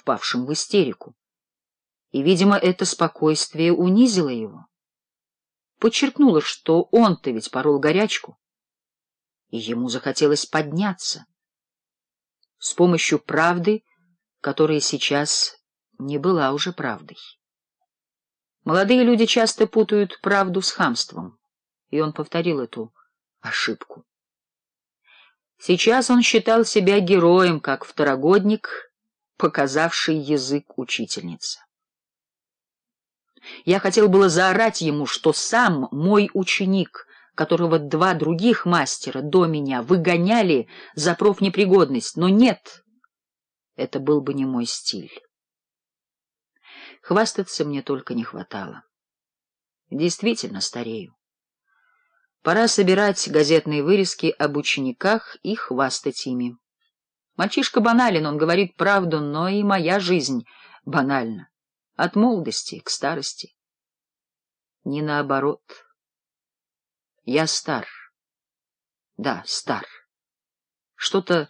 впавшим в истерику. И, видимо, это спокойствие унизило его. Подчеркнуло, что он-то ведь порол горячку, и ему захотелось подняться. С помощью правды, которая сейчас не была уже правдой. Молодые люди часто путают правду с хамством, и он повторил эту ошибку. Сейчас он считал себя героем, как второгодник — показавший язык учительница. Я хотел было заорать ему, что сам мой ученик, которого два других мастера до меня выгоняли за профнепригодность, но нет, это был бы не мой стиль. Хвастаться мне только не хватало. Действительно старею. Пора собирать газетные вырезки об учениках и хвастать ими. Мальчишка банален, он говорит правду, но и моя жизнь банальна. От молодости к старости. Не наоборот. Я стар. Да, стар. Что-то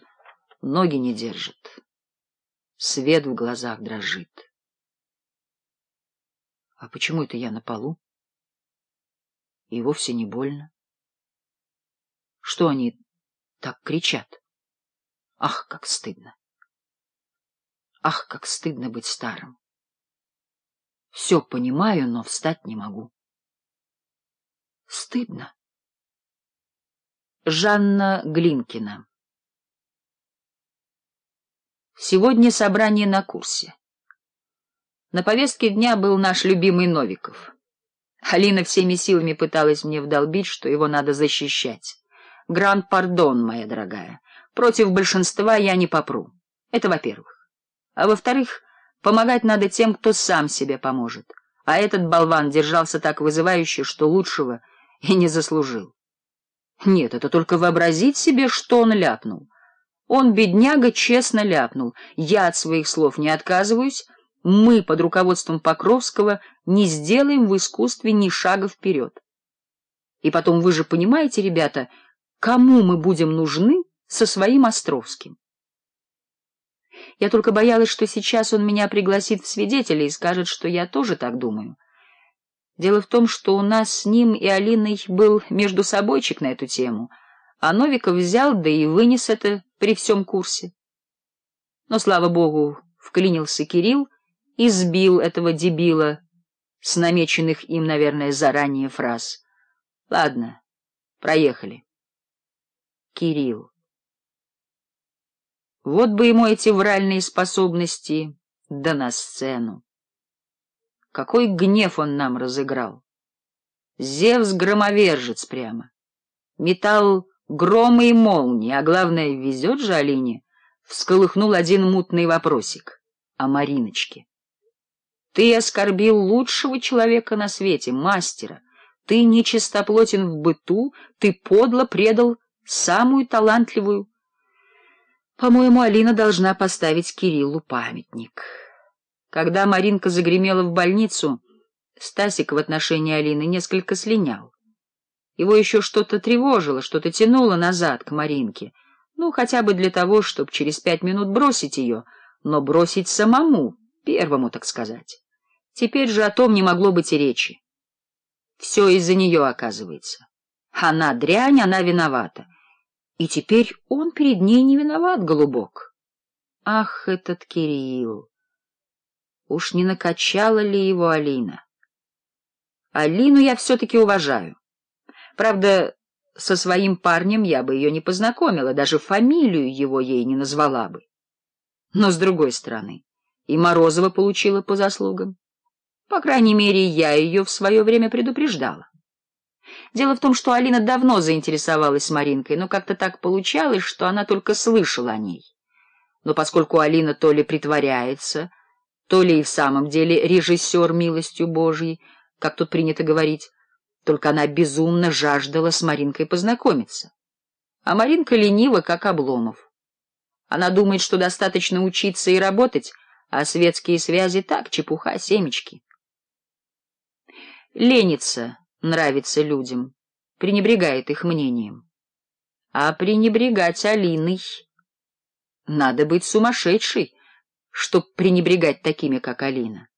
ноги не держит. Свет в глазах дрожит. А почему это я на полу? И вовсе не больно. Что они так кричат? Ах, как стыдно! Ах, как стыдно быть старым! Все понимаю, но встать не могу. Стыдно. Жанна Глинкина Сегодня собрание на курсе. На повестке дня был наш любимый Новиков. Алина всеми силами пыталась мне вдолбить, что его надо защищать. Гранд-пардон, моя дорогая. Против большинства я не попру. Это во-первых. А во-вторых, помогать надо тем, кто сам себе поможет. А этот болван держался так вызывающе, что лучшего и не заслужил. Нет, это только вообразить себе, что он ляпнул. Он, бедняга, честно ляпнул. Я от своих слов не отказываюсь. Мы под руководством Покровского не сделаем в искусстве ни шага вперед. И потом вы же понимаете, ребята, кому мы будем нужны, со своим Островским. Я только боялась, что сейчас он меня пригласит в свидетели и скажет, что я тоже так думаю. Дело в том, что у нас с ним и Алиной был между собойчик на эту тему, а Новиков взял, да и вынес это при всем курсе. Но, слава богу, вклинился Кирилл и сбил этого дебила с намеченных им, наверное, заранее фраз. Ладно, проехали. Кирилл. Вот бы ему эти вральные способности, да на сцену. Какой гнев он нам разыграл! Зевс-громовержец прямо. Металл грома и молнии, а главное, везет же Алине, всколыхнул один мутный вопросик о Мариночке. Ты оскорбил лучшего человека на свете, мастера. Ты нечистоплотен в быту, ты подло предал самую талантливую по-моему, Алина должна поставить Кириллу памятник. Когда Маринка загремела в больницу, Стасик в отношении Алины несколько слинял. Его еще что-то тревожило, что-то тянуло назад к Маринке, ну, хотя бы для того, чтобы через пять минут бросить ее, но бросить самому, первому, так сказать. Теперь же о том не могло быть и речи. Все из-за нее оказывается. Она дрянь, она виновата. И теперь он перед ней не виноват, голубок. Ах, этот Кирилл! Уж не накачала ли его Алина? Алину я все-таки уважаю. Правда, со своим парнем я бы ее не познакомила, даже фамилию его ей не назвала бы. Но, с другой стороны, и Морозова получила по заслугам. По крайней мере, я ее в свое время предупреждала. Дело в том, что Алина давно заинтересовалась Маринкой, но как-то так получалось, что она только слышала о ней. Но поскольку Алина то ли притворяется, то ли и в самом деле режиссер милостью Божьей, как тут принято говорить, только она безумно жаждала с Маринкой познакомиться. А Маринка ленива, как Обломов. Она думает, что достаточно учиться и работать, а светские связи так, чепуха, семечки. Ленится нравится людям, пренебрегает их мнением. А пренебрегать Алиной... Надо быть сумасшедшей, чтоб пренебрегать такими, как Алина.